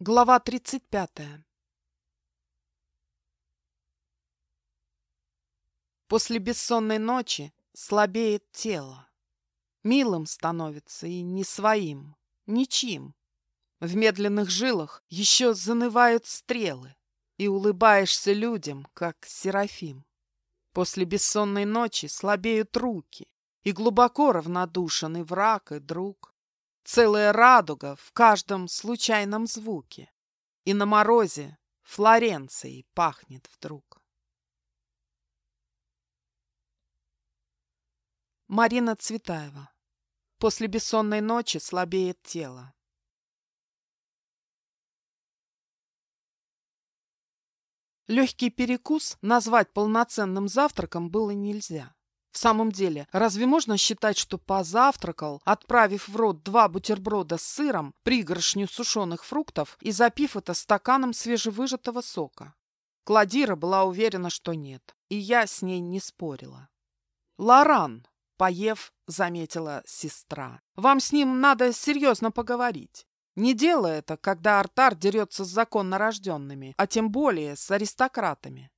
Глава 35. После бессонной ночи слабеет тело. Милым становится и не своим, ничим. В медленных жилах еще занывают стрелы, и улыбаешься людям, как Серафим. После бессонной ночи слабеют руки, и глубоко равнодушен враг, и друг целая радуга в каждом случайном звуке. И на морозе Флоренцией пахнет вдруг. Марина Цветаева. После бессонной ночи слабеет тело. Легкий перекус назвать полноценным завтраком было нельзя. В самом деле, разве можно считать, что позавтракал, отправив в рот два бутерброда с сыром, пригоршню сушеных фруктов и запив это стаканом свежевыжатого сока? Кладира была уверена, что нет, и я с ней не спорила. «Лоран», — поев, заметила сестра, — «вам с ним надо серьезно поговорить. Не делай это, когда Артар дерется с законно рожденными, а тем более с аристократами».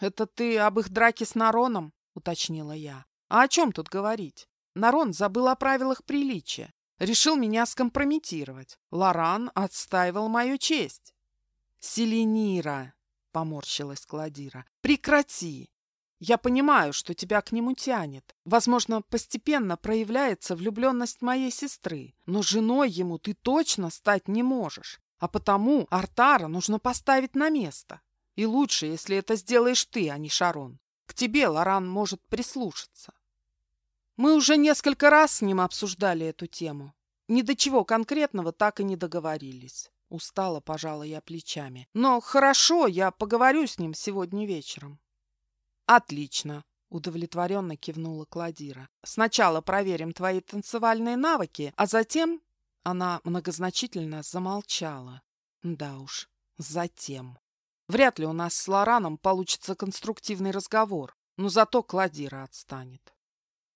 «Это ты об их драке с Нароном?» Уточнила я. А о чем тут говорить? Нарон забыл о правилах приличия. Решил меня скомпрометировать. Лоран отстаивал мою честь. «Селенира!» — поморщилась Кладира. «Прекрати! Я понимаю, что тебя к нему тянет. Возможно, постепенно проявляется влюбленность моей сестры. Но женой ему ты точно стать не можешь. А потому Артара нужно поставить на место. И лучше, если это сделаешь ты, а не Шарон. К тебе Лоран может прислушаться. Мы уже несколько раз с ним обсуждали эту тему. Ни до чего конкретного так и не договорились. Устала, пожала я плечами. Но хорошо, я поговорю с ним сегодня вечером. Отлично, удовлетворенно кивнула Кладира. Сначала проверим твои танцевальные навыки, а затем... Она многозначительно замолчала. Да уж, затем. Вряд ли у нас с Лораном получится конструктивный разговор, но зато Кладира отстанет.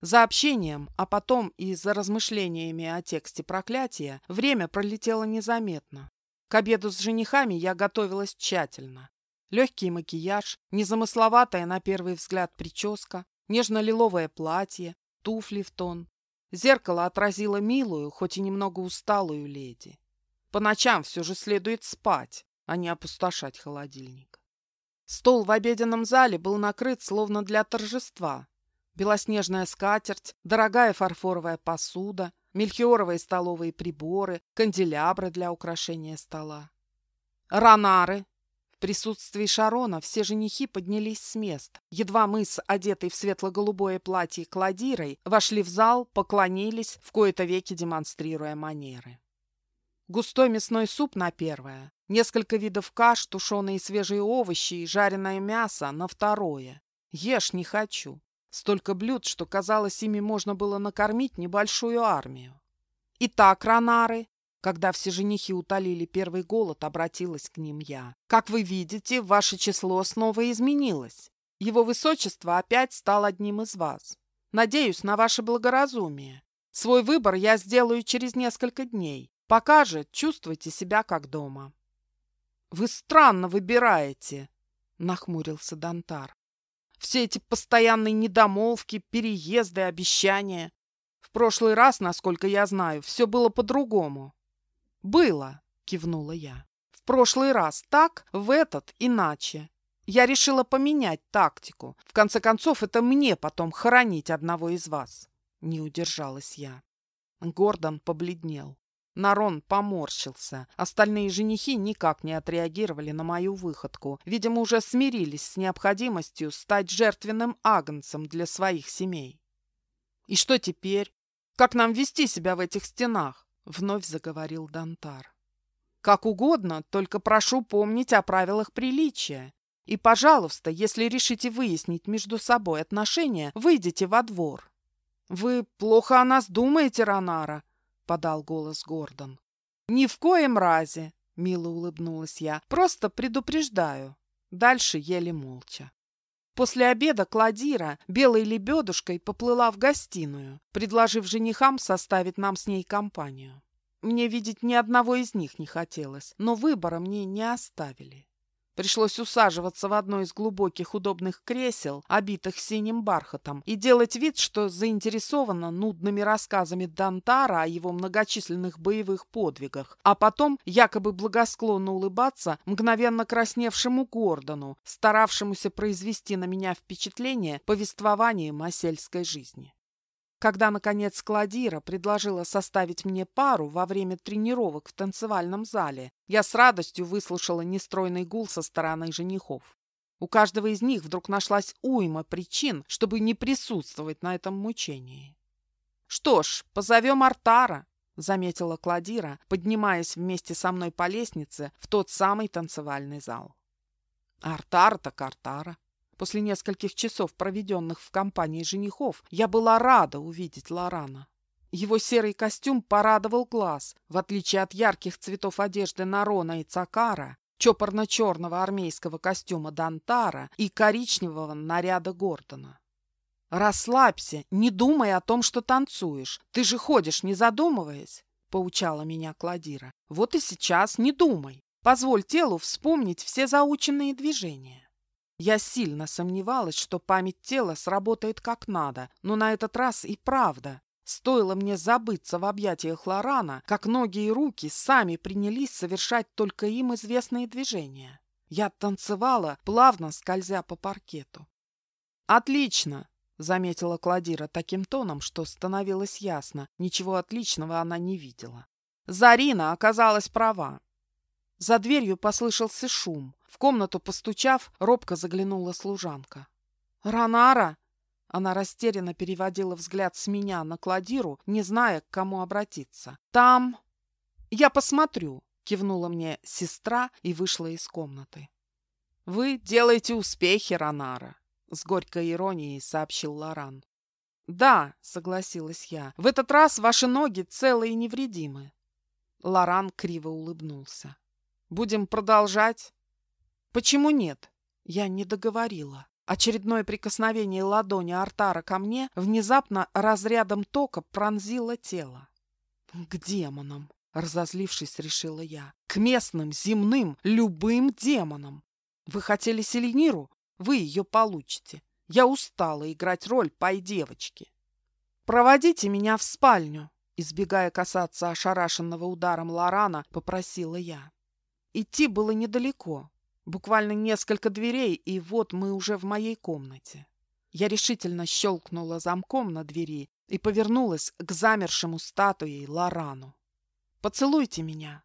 За общением, а потом и за размышлениями о тексте проклятия время пролетело незаметно. К обеду с женихами я готовилась тщательно. Легкий макияж, незамысловатая на первый взгляд прическа, нежно-лиловое платье, туфли в тон. Зеркало отразило милую, хоть и немного усталую леди. По ночам все же следует спать, а не опустошать холодильник. Стол в обеденном зале был накрыт словно для торжества. Белоснежная скатерть, дорогая фарфоровая посуда, мельхиоровые столовые приборы, канделябры для украшения стола. Ранары. В присутствии Шарона все женихи поднялись с мест. Едва мы с одетой в светло-голубое платье Кладирой вошли в зал, поклонились, в кои-то веки демонстрируя манеры. Густой мясной суп на первое, несколько видов каш, тушеные свежие овощи и жареное мясо на второе. Ешь не хочу. Столько блюд, что казалось, ими можно было накормить небольшую армию. Итак, ранары, когда все женихи утолили первый голод, обратилась к ним я. Как вы видите, ваше число снова изменилось. Его высочество опять стал одним из вас. Надеюсь на ваше благоразумие. Свой выбор я сделаю через несколько дней. Пока же чувствуйте себя как дома. Вы странно выбираете, нахмурился Дантар. Все эти постоянные недомолвки, переезды, обещания. В прошлый раз, насколько я знаю, все было по-другому. Было, кивнула я. В прошлый раз так, в этот иначе. Я решила поменять тактику. В конце концов, это мне потом хоронить одного из вас. Не удержалась я. Гордон побледнел. Нарон поморщился. Остальные женихи никак не отреагировали на мою выходку. Видимо, уже смирились с необходимостью стать жертвенным агнцем для своих семей. «И что теперь? Как нам вести себя в этих стенах?» — вновь заговорил Дантар. «Как угодно, только прошу помнить о правилах приличия. И, пожалуйста, если решите выяснить между собой отношения, выйдите во двор». «Вы плохо о нас думаете, Ронара?» Подал голос Гордон. «Ни в коем разе!» — мило улыбнулась я. «Просто предупреждаю». Дальше ели молча. После обеда Кладира белой лебедушкой поплыла в гостиную, предложив женихам составить нам с ней компанию. Мне видеть ни одного из них не хотелось, но выбора мне не оставили. Пришлось усаживаться в одно из глубоких удобных кресел, обитых синим бархатом, и делать вид, что заинтересована нудными рассказами Дантара о его многочисленных боевых подвигах, а потом якобы благосклонно улыбаться мгновенно красневшему Гордону, старавшемуся произвести на меня впечатление повествованием о сельской жизни. Когда, наконец, Кладира предложила составить мне пару во время тренировок в танцевальном зале, я с радостью выслушала нестройный гул со стороны женихов. У каждого из них вдруг нашлась уйма причин, чтобы не присутствовать на этом мучении. «Что ж, позовем Артара», — заметила Кладира, поднимаясь вместе со мной по лестнице в тот самый танцевальный зал. «Артар так Артара», После нескольких часов, проведенных в компании женихов, я была рада увидеть Лорана. Его серый костюм порадовал глаз, в отличие от ярких цветов одежды Нарона и Цакара, чопорно-черного армейского костюма Дантара и коричневого наряда Гордона. «Расслабься, не думай о том, что танцуешь. Ты же ходишь, не задумываясь», — поучала меня Кладира. «Вот и сейчас не думай. Позволь телу вспомнить все заученные движения». Я сильно сомневалась, что память тела сработает как надо, но на этот раз и правда. Стоило мне забыться в объятиях Лорана, как ноги и руки сами принялись совершать только им известные движения. Я танцевала, плавно скользя по паркету. «Отлично!» — заметила Кладира таким тоном, что становилось ясно. Ничего отличного она не видела. Зарина оказалась права. За дверью послышался шум. В комнату, постучав, робко заглянула служанка. «Ранара!» Она растерянно переводила взгляд с меня на Кладиру, не зная, к кому обратиться. «Там...» «Я посмотрю», — кивнула мне сестра и вышла из комнаты. «Вы делаете успехи, Ранара», — с горькой иронией сообщил Лоран. «Да», — согласилась я, — «в этот раз ваши ноги целы и невредимы». Лоран криво улыбнулся. «Будем продолжать?» Почему нет? Я не договорила. Очередное прикосновение ладони Артара ко мне внезапно разрядом тока пронзило тело. К демонам, разозлившись, решила я. К местным, земным, любым демонам. Вы хотели Селениру? Вы ее получите. Я устала играть роль пай-девочки. Проводите меня в спальню, избегая касаться ошарашенного ударом Лорана, попросила я. Идти было недалеко, Буквально несколько дверей, и вот мы уже в моей комнате. Я решительно щелкнула замком на двери и повернулась к замершему статуей Лорану. «Поцелуйте меня!»